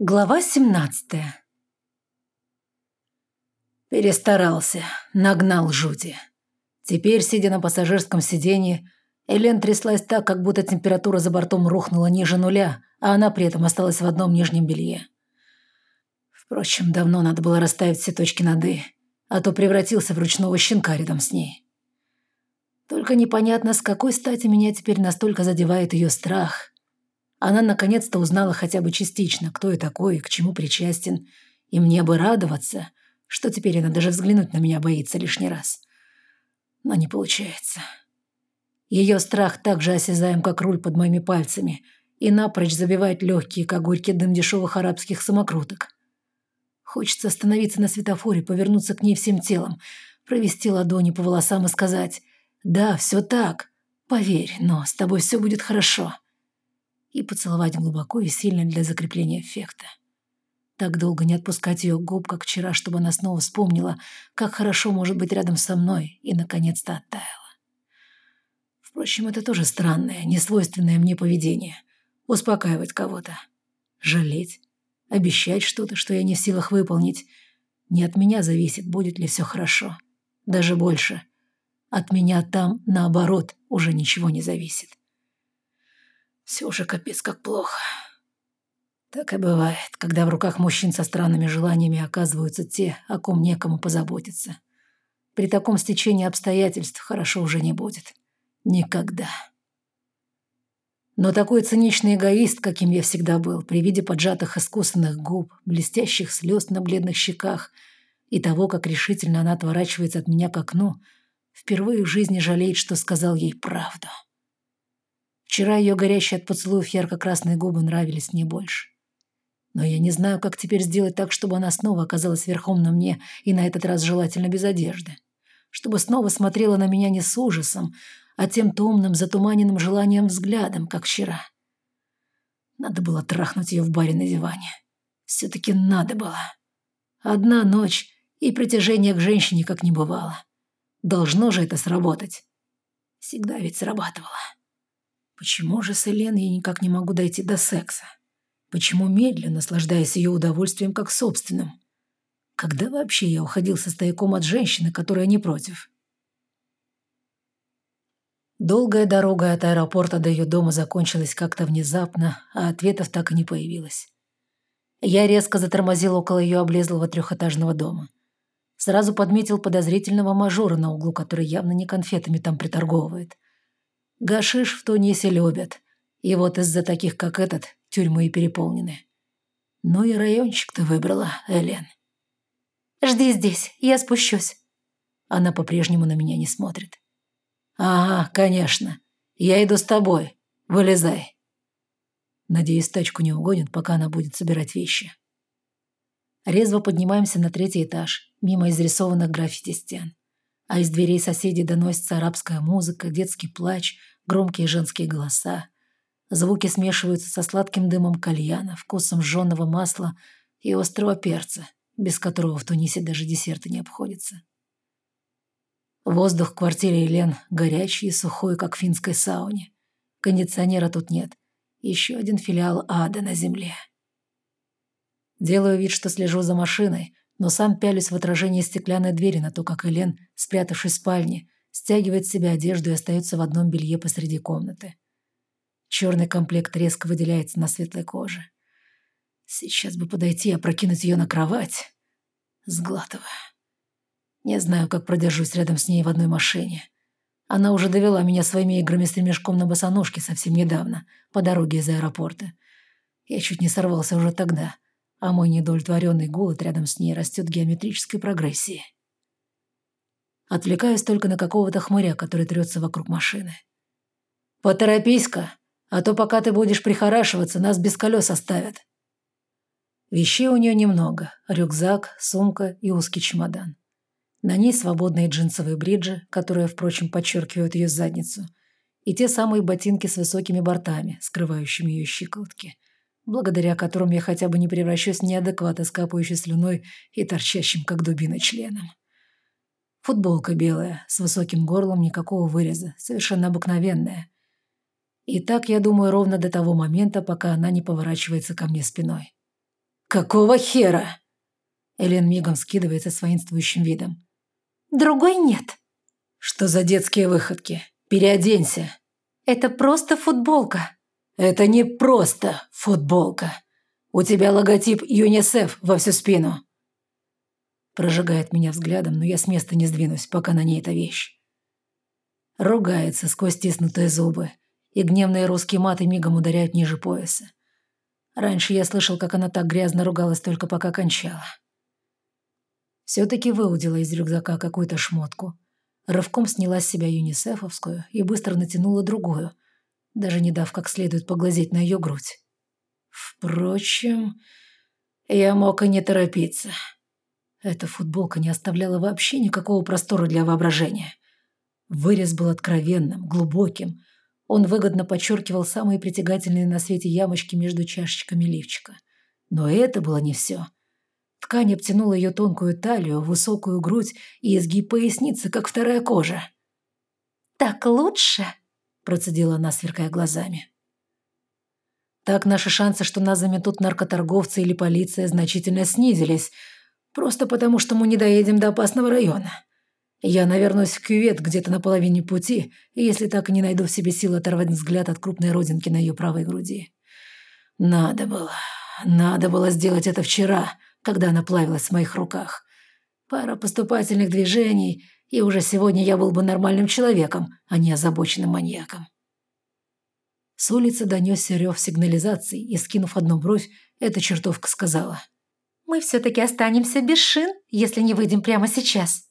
Глава 17 Перестарался, нагнал жути. Теперь, сидя на пассажирском сиденье, Элен тряслась так, как будто температура за бортом рухнула ниже нуля, а она при этом осталась в одном нижнем белье. Впрочем, давно надо было расставить все точки над «и», а то превратился в ручного щенка рядом с ней. Только непонятно, с какой стати меня теперь настолько задевает ее страх – она наконец-то узнала хотя бы частично, кто я такой и к чему причастен. И мне бы радоваться, что теперь она даже взглянуть на меня боится лишний раз. Но не получается. Ее страх так же осязаем, как руль под моими пальцами, и напрочь забивает легкие, как горький дым дешевых арабских самокруток. Хочется остановиться на светофоре, повернуться к ней всем телом, провести ладони по волосам и сказать «Да, все так. Поверь, но с тобой все будет хорошо» и поцеловать глубоко и сильно для закрепления эффекта. Так долго не отпускать ее губ, как вчера, чтобы она снова вспомнила, как хорошо может быть рядом со мной, и наконец-то оттаяла. Впрочем, это тоже странное, несвойственное мне поведение. Успокаивать кого-то. Жалеть. Обещать что-то, что я не в силах выполнить. Не от меня зависит, будет ли все хорошо. Даже больше. От меня там, наоборот, уже ничего не зависит. Все уже капец как плохо. Так и бывает, когда в руках мужчин со странными желаниями оказываются те, о ком некому позаботиться. При таком стечении обстоятельств хорошо уже не будет. Никогда. Но такой циничный эгоист, каким я всегда был, при виде поджатых искусанных губ, блестящих слез на бледных щеках и того, как решительно она отворачивается от меня к окну, впервые в жизни жалеет, что сказал ей правду. Вчера ее горящие от поцелуев ярко-красные губы нравились мне больше. Но я не знаю, как теперь сделать так, чтобы она снова оказалась верхом на мне и на этот раз желательно без одежды. Чтобы снова смотрела на меня не с ужасом, а тем томным, затуманенным желанием взглядом, как вчера. Надо было трахнуть ее в баре на диване. Все-таки надо было. Одна ночь, и притяжение к женщине как не бывало. Должно же это сработать. Всегда ведь срабатывало. Почему же с Элен я никак не могу дойти до секса? Почему медленно, наслаждаясь ее удовольствием как собственным? Когда вообще я уходил со стояком от женщины, которая не против? Долгая дорога от аэропорта до ее дома закончилась как-то внезапно, а ответов так и не появилось. Я резко затормозил около ее облезлого трехэтажного дома. Сразу подметил подозрительного мажора на углу, который явно не конфетами там приторговывает – Гашиш в Тунисе любят. И вот из-за таких, как этот, тюрьмы и переполнены. Ну и райончик ты выбрала, Элен. «Жди здесь, я спущусь». Она по-прежнему на меня не смотрит. «Ага, конечно. Я иду с тобой. Вылезай». Надеюсь, тачку не угонят, пока она будет собирать вещи. Резво поднимаемся на третий этаж, мимо изрисованных граффити стен а из дверей соседей доносится арабская музыка, детский плач, громкие женские голоса. Звуки смешиваются со сладким дымом кальяна, вкусом жженого масла и острого перца, без которого в Тунисе даже десерты не обходятся. Воздух в квартире Елен горячий и сухой, как в финской сауне. Кондиционера тут нет. Еще один филиал ада на земле. Делаю вид, что слежу за машиной, но сам пялюсь в отражение стеклянной двери на то, как Элен, спрятавшись в спальне, стягивает с себя одежду и остается в одном белье посреди комнаты. Черный комплект резко выделяется на светлой коже. Сейчас бы подойти и опрокинуть ее на кровать. Сглатывая. Не знаю, как продержусь рядом с ней в одной машине. Она уже довела меня своими играми с ремешком на босоножке совсем недавно, по дороге из аэропорта. Я чуть не сорвался уже тогда — а мой недовлетворенный голод рядом с ней растет геометрической прогрессии. Отвлекаюсь только на какого-то хмыря, который трется вокруг машины. «Поторопись-ка, а то пока ты будешь прихорашиваться, нас без колес оставят». Вещей у нее немного – рюкзак, сумка и узкий чемодан. На ней свободные джинсовые бриджи, которые, впрочем, подчеркивают ее задницу, и те самые ботинки с высокими бортами, скрывающими ее щиколотки – благодаря которым я хотя бы не превращусь в неадеквата с слюной и торчащим, как дубина, членом. Футболка белая, с высоким горлом, никакого выреза, совершенно обыкновенная. И так, я думаю, ровно до того момента, пока она не поворачивается ко мне спиной. «Какого хера?» Элен мигом скидывается с воинствующим видом. «Другой нет». «Что за детские выходки? Переоденься». «Это просто футболка». «Это не просто футболка. У тебя логотип ЮНИСЕФ во всю спину». Прожигает меня взглядом, но я с места не сдвинусь, пока на ней эта вещь. Ругается сквозь стиснутые зубы, и гневные русские маты мигом ударяют ниже пояса. Раньше я слышал, как она так грязно ругалась только пока кончала. Все-таки выудила из рюкзака какую-то шмотку. Рывком сняла с себя юнисефовскую и быстро натянула другую, даже не дав как следует поглазеть на ее грудь. Впрочем, я мог и не торопиться. Эта футболка не оставляла вообще никакого простора для воображения. Вырез был откровенным, глубоким. Он выгодно подчеркивал самые притягательные на свете ямочки между чашечками лифчика. Но это было не все. Ткань обтянула ее тонкую талию, высокую грудь и изгиб поясницы, как вторая кожа. «Так лучше?» – процедила она, сверкая глазами. Так наши шансы, что нас заметут наркоторговцы или полиция, значительно снизились, просто потому что мы не доедем до опасного района. Я навернусь в кювет где-то на половине пути, если так и не найду в себе силы оторвать взгляд от крупной родинки на ее правой груди. Надо было, надо было сделать это вчера, когда она плавилась в моих руках. Пара поступательных движений, и уже сегодня я был бы нормальным человеком, а не озабоченным маньяком. С улицы донесся рев сигнализации, и, скинув одну бровь, эта чертовка сказала. «Мы все-таки останемся без шин, если не выйдем прямо сейчас».